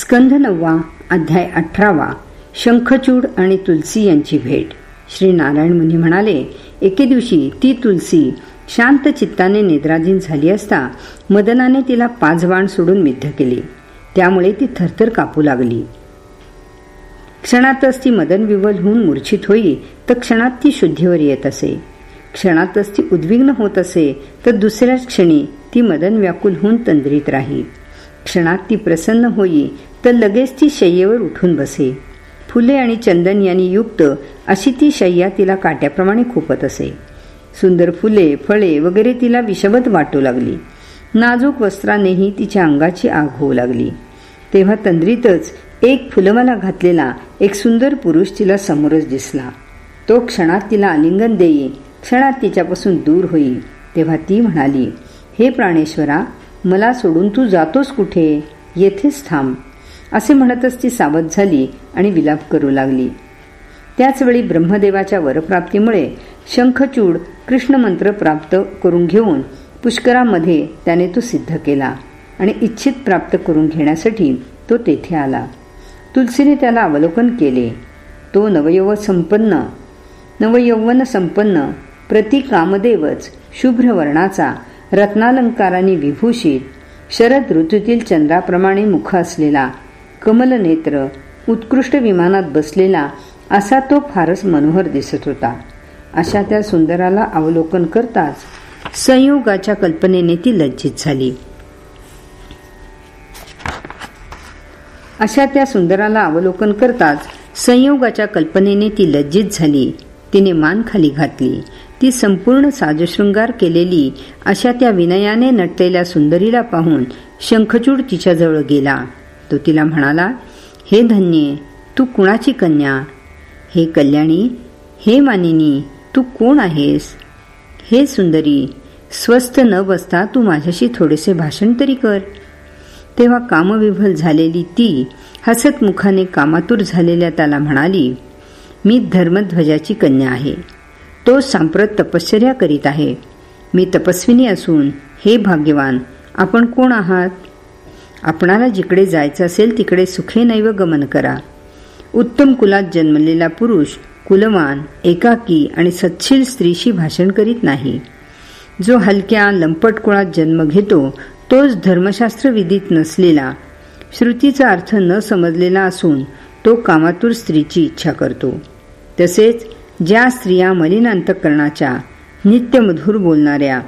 स्कंध नववा अध्याय अठरावा शंखचूड आणि तुलसी यांची भेट. श्री नारायण मुनी म्हणाले एके दिवशी ती तुलसी शांत चित्ताने निद्राधीन झाली असता मदनाने तिला पाच बाण सोडून मिद्ध केली. त्यामुळे ती थरथर कापू लागली. क्षणातच ती मदन विवल होऊन मूर्छित होई तर क्षणात ती शुद्धीवर येत असे. क्षणातच ती उद्विग्न होत असे तर दुसऱ्याच क्षणी ती मदन व्याकुल होऊन तंद्रीत राही. क्षणात ती प्रसन्न होई तर लगेच ती शय्येवर उठून बसे. फुले आणि चंदन यांनी युक्त अशी ती शय्या तिला काट्याप्रमाणे खुपत असे. सुंदर फुले फळे वगैरे तिला विषवत वाटू लागली. नाजूक वस्त्रानेही तिच्या अंगाची आग होऊ लागली. तेव्हा तंद्रीतच एक फुलमाला घातलेला एक सुंदर पुरुष तिला समोरच दिसला. तो क्षणात तिला आलिंगन देई क्षणात तिच्यापासून दूर होई तेव्हा ती म्हणाली हे प्राणेश्वरा मला सोडून तू जातोस कुठे? येथेच थांब. असे म्हणतच ती सावध झाली आणि विलाप करू लागली. त्याचवेळी ब्रह्मदेवाच्या वरप्राप्तीमुळे शंखचूड कृष्णमंत्र प्राप्त करून घेऊन पुष्करामध्ये त्याने तो सिद्ध केला आणि इच्छित प्राप्त करून घेण्यासाठी तो तेथे आला. तुलसीने त्याला अवलोकन केले. तो नवयव संपन्न नवयौवन संपन्न प्रति कामदेवच शुभ्र वर्णाचा रत्नालंकाराने विभूषित. शरद ऋतूतील चंद्राप्रमाणे मुख असलेला कमलनेत्र उत्कृष्ट विमानात बसलेला असा तो फारच मनोहर दिसत होता. अशा त्या सुंदराला अवलोकन करताच संयोगाच्या कल्पनेने ती लज्जित झाली. अशा त्या सुंदराला अवलोकन करताच संयोगाच्या कल्पनेने ती लज्जित झाली. तिने मान खाली घातली. ती संपूर्ण साजशृंगार केलेली अशा त्या विनयाने नटलेल्या सुंदरीला पाहून शंखचूड तिच्याजवळ गेला. तो तिला म्हणाला हे धन्ये तू कुणाची कन्या? हे कल्याणी हे मानिनी तू कोण आहेस? हे सुंदरी स्वस्थ न बसता तू माझ्याशी थोडेसे भाषण तरी कर. तेव्हा कामविभल झालेली ती हसतमुखाने कामातूर झालेल्या त्याला म्हणाली मी धर्मध्वजाची कन्या आहे. तो सांप्रत तपश्चर्या करीत आहे. मी तपस्विनी असून हे भाग्यवान आपण कोण आहात? आपणाला जिकडे जायचं असेल तिकडे सुखे नैव गमन करा. उत्तम कुलात जन्मलेला पुरुष कुलवान एकाकी आणि सत्शील स्त्रीशी भाषण करीत नाही. जो हलक्या लंपट कुळात जन्म घेतो तोच धर्मशास्त्र विदित नसलेला श्रुतीचा अर्थ न समजलेला असून तो कामातूर स्त्रीची इच्छा करतो. तसेच ज्या स्त्रिया मलिन अंतकरणाच्या नित्यमधुर बोलणाऱ्या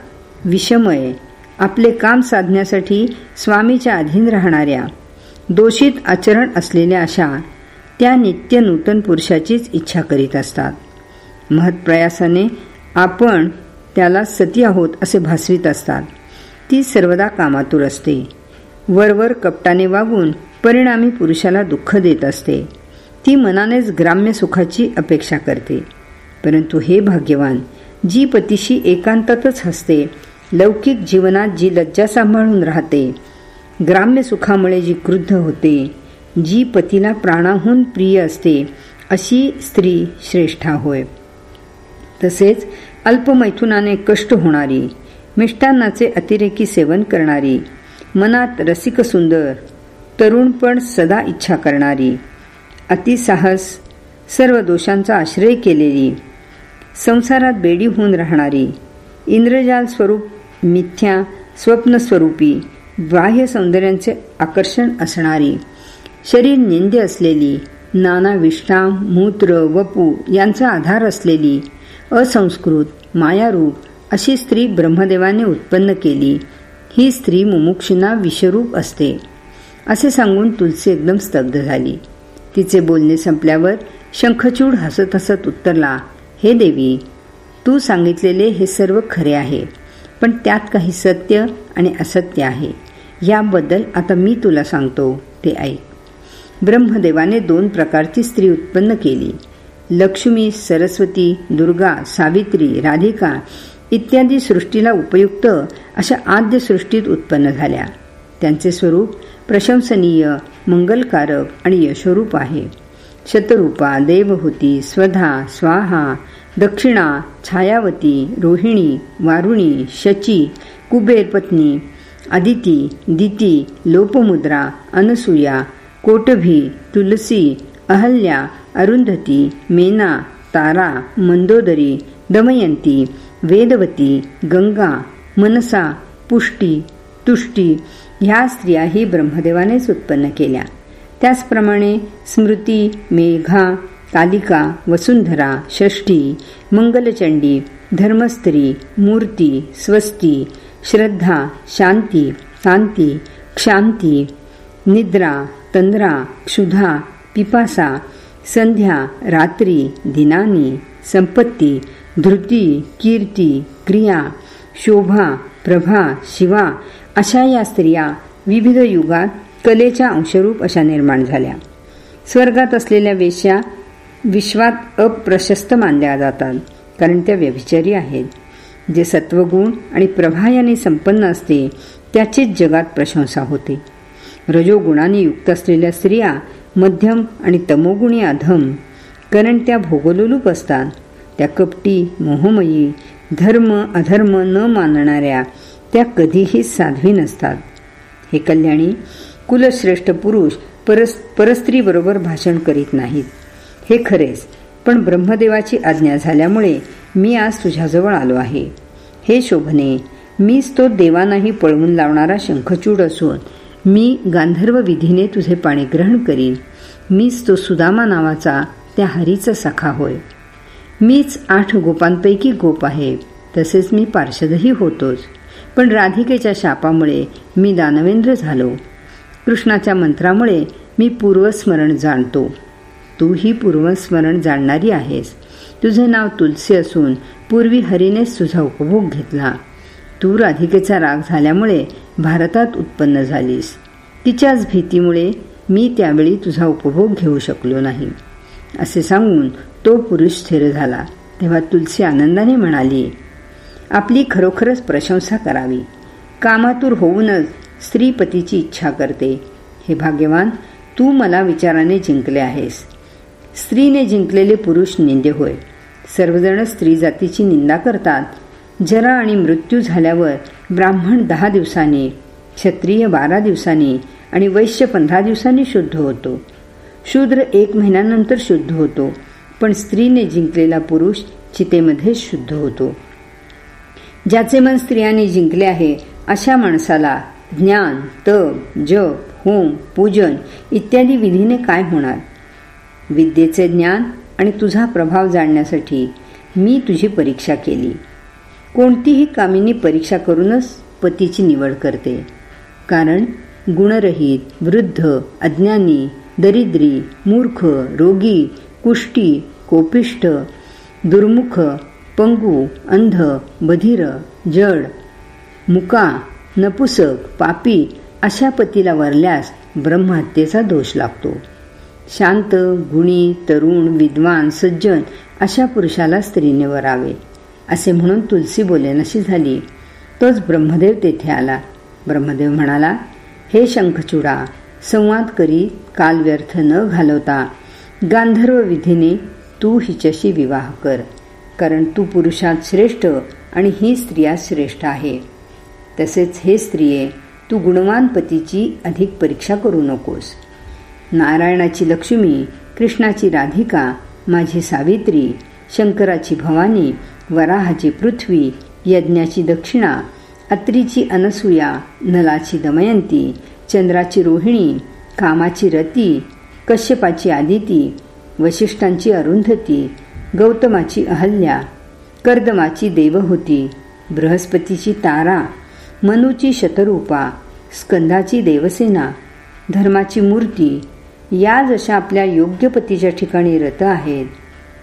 विषमय आपले काम साधण्यासाठी स्वामीच्या अधीन राहणाऱ्या दोषित आचरण असलेल्या अशा त्या नित्य नूतन पुरुषाचीच इच्छा करीत असतात. महत्प्रयासाने आपण त्याला सती आहोत असे भासवीत असतात. ती सर्वदा कामातूर असते. वरवर कपटाने वागून परिणामी पुरुषाला दुःख देत असते. ती मनानेच ग्राम्य सुखाची अपेक्षा करते. परंतु हे भाग्यवान जी पतीशी एकांतातच हसते लौकिक जीवनात जी लज्जा सांभाळून राहते ग्राम्य सुखामुळे जी क्रुद्ध होते जी पतीला प्राणाहून प्रिय असते अशी स्त्री श्रेष्ठा होय. तसेच अल्पमैथुनाने कष्ट होणारी मिष्टान्नाचे अतिरेकी सेवन करणारी मनात रसिक सुंदर तरुणपण सदा इच्छा करणारी अतिसाहस सर्व दोषांचा आश्रय केलेली संसारात बेडी होऊन राहणारी इंद्रजाल स्वरूप मिथ्या स्वप्नस्वरूपी बाह्य सौंदर्यांचे आकर्षण असणारी शरीर निंदे असलेली नाना विष्ठा मूत्र वपू यांचा आधार असलेली असंस्कृत मायारूप अशी स्त्री ब्रह्मदेवाने उत्पन्न केली. ही स्त्री मुमुक्षुना विषरूप असते. असे सांगून तुलसी एकदम स्तब्ध झाली. तिचे बोलणे संपल्यावर शंखचूड हसत हसत उत्तरला हे देवी तू सांगितलेले हे सर्व खरे आहे पण त्यात काही सत्य आणि असत्य आहे. याबद्दल आता मी तुला सांगतो ते ऐक. ब्रह्मदेवाने दोन प्रकारची स्त्री उत्पन्न केली. लक्ष्मी सरस्वती दुर्गा सावित्री राधिका इत्यादी सृष्टीला उपयुक्त अशा आद्य सृष्टीत उत्पन्न झाल्या. त्यांचे स्वरूप प्रशंसनीय मंगलकारक आणि यशोरूप आहे. शतरूपा देवहूती स्वधा स्वाहा दक्षिणा छायावती रोहिणी वारुणी शची कुबेरपत्नी आदिती अदिती दिती लोपमुद्रा अनसुया कोटभी तुलसी अहल्या अरुंधती मेना तारा मंदोदरी दमयंती वेदवती गंगा मनसा पुष्टी तुष्टी ह्या स्त्रियाही ब्रह्मदेवानेच उत्पन्न केल्या. त्याचप्रमाणे स्मृती मेघा कालिका वसुंधरा षष्ठी मंगलचंडी धर्मस्त्री मूर्ती स्वस्ती श्रद्धा शांती कांती क्षांती निद्रा तंद्रा क्षुधा पिपासा संध्या रात्री दिनानी संपत्ती धृती कीर्ती क्रिया शोभा प्रभा शिवा अशा या स्त्रिया विविध युगात कलेच्या अंशरूप अशा निर्माण झाल्या. स्वर्गात असलेल्या वेश्या विश्वात अप्रशस्त मानल्या जातात कारण त्या व्यभिचारी आहेत. जे सत्वगुण आणि प्रभा याने संपन्न असते त्याचीच जगात प्रशंसा होते. रजोगुणाने युक्त असलेल्या स्त्रिया मध्यम आणि तमोगुणी अधम कारण त्या भोगलोलूप असतात. त्या कपटी मोहमयी धर्म अधर्म न मानणाऱ्या त्या कधीही साध्वी नसतात. हे कल्याणी कुलश्रेष्ठ पुरुष परस परस्त्रीबरोबर भाषण करीत नाहीत. हे खरेच. पण ब्रह्मदेवाची आज्ञा झाल्यामुळे मी आज तुझ्याजवळ आलो आहे. हे शोभने मीच तो देवानाही पळवून लावणारा शंखचूड असून मी गांधर्व विधीने तुझे पाणी ग्रहण करीन. मीच तो सुदामा नावाचा त्या हरीचा सखा होय. मीच आठ गोपांपैकी गोप आहे. तसेच मी पार्षदही होतोच. पण राधिकेच्या शापामुळे मी दानवेंद्र झालो. कृष्णाच्या मंत्रामुळे मी पूर्वस्मरण जाणतो. तू ही पूर्वस्मरण जाणणारी आहेस. तुझे नाव तुलसी असून पूर्वी हरीनेच तुझा उपभोग घेतला. तू राधिकेचा राग झाल्यामुळे भारतात उत्पन्न झालीस. तिच्याच भीतीमुळे मी त्यावेळी तुझा उपभोग घेऊ शकलो नाही. असे सांगून तो पुरुष स्थिर झाला. तेव्हा तुलसी आनंदाने म्हणाली आपली खरोखरच प्रशंसा करावी. कामातूर होऊनच स्त्रीपतीची इच्छा करते. हे भाग्यवान तू मला विचाराने जिंकले आहेस. स्त्रीने जिंकलेले पुरुष निंदे होय. सर्वजण स्त्री जातीची निंदा करतात. जरा आणि मृत्यू झाल्यावर ब्राह्मण दहा दिवसांनी क्षत्रिय बारा दिवसांनी आणि वैश्य पंधरा दिवसांनी शुद्ध होतो. शूद्र एक महिन्यानंतर शुद्ध होतो पण स्त्रीने जिंकलेला पुरुष चितेमध्ये शुद्ध होतो. ज्याचे मन स्त्रियांनी जिंकले आहे अशा माणसाला ज्ञान तप जप होम पूजन इत्यादी विधीने काय होणार? विद्येचे ज्ञान आणि तुझा प्रभाव जाणण्यासाठी मी तुझी परीक्षा केली. कोणतीही कामिनी परीक्षा करूनच पतीची निवड करते. कारण गुणरहित वृद्ध अज्ञानी दरिद्री मूर्ख रोगी कुष्टी कोपिष्ट दुर्मुख पंगू अंध बधिर जड मुका नपुसक पापी अशा पतीला वरल्यास ब्रह्महत्येचा दोष लागतो. शांत गुणी तरुण विद्वान सज्जन अशा पुरुषाला स्त्रीने वरावे. असे म्हणून तुलसी बोलेनशी झाली. तोच ब्रह्मदेव तेथे आला. ब्रह्मदेव म्हणाला हे शंखचुडा संवाद करी काल व्यर्थ न घालवता. गांधर्व विधीने तू हिच्याशी विवाह कर कारण तू पुरुषात श्रेष्ठ आणि ही स्त्रिया श्रेष्ठ आहे. तसेच हे स्त्रिये तू गुणवान पतीची अधिक परीक्षा करू नकोस. नारायणाची लक्ष्मी कृष्णाची राधिका माझी सावित्री शंकराची भवानी वराहाची पृथ्वी यज्ञाची दक्षिणा अत्रीची अनसुया नलाची दमयंती चंद्राची रोहिणी कामाची रती कश्यपाची आदिती वशिष्ठांची अरुंधती गौतमाची अहल्या कर्दमाची देवहूती बृहस्पतीची तारा मनूची शतरूपा स्कंदाची देवसेना धर्माची मूर्ती या जशा आपल्या योग्य पतीच्या ठिकाणी रत आहेत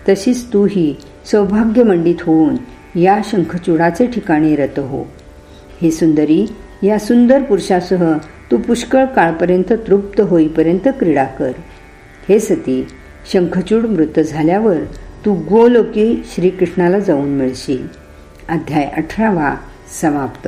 तशीच तूही सौभाग्यमंडित होऊन या शंखचूडाचे ठिकाणी रत हो. हे सुंदरी या सुंदर पुरुषासह तू पुष्कळ काळपर्यंत तृप्त होईपर्यंत क्रीडा कर. हे सती शंखचूड मृत झाल्यावर तू गोलोकी श्रीकृष्णाला जाऊन मिळशील. अध्याय अठरावा समाप्त.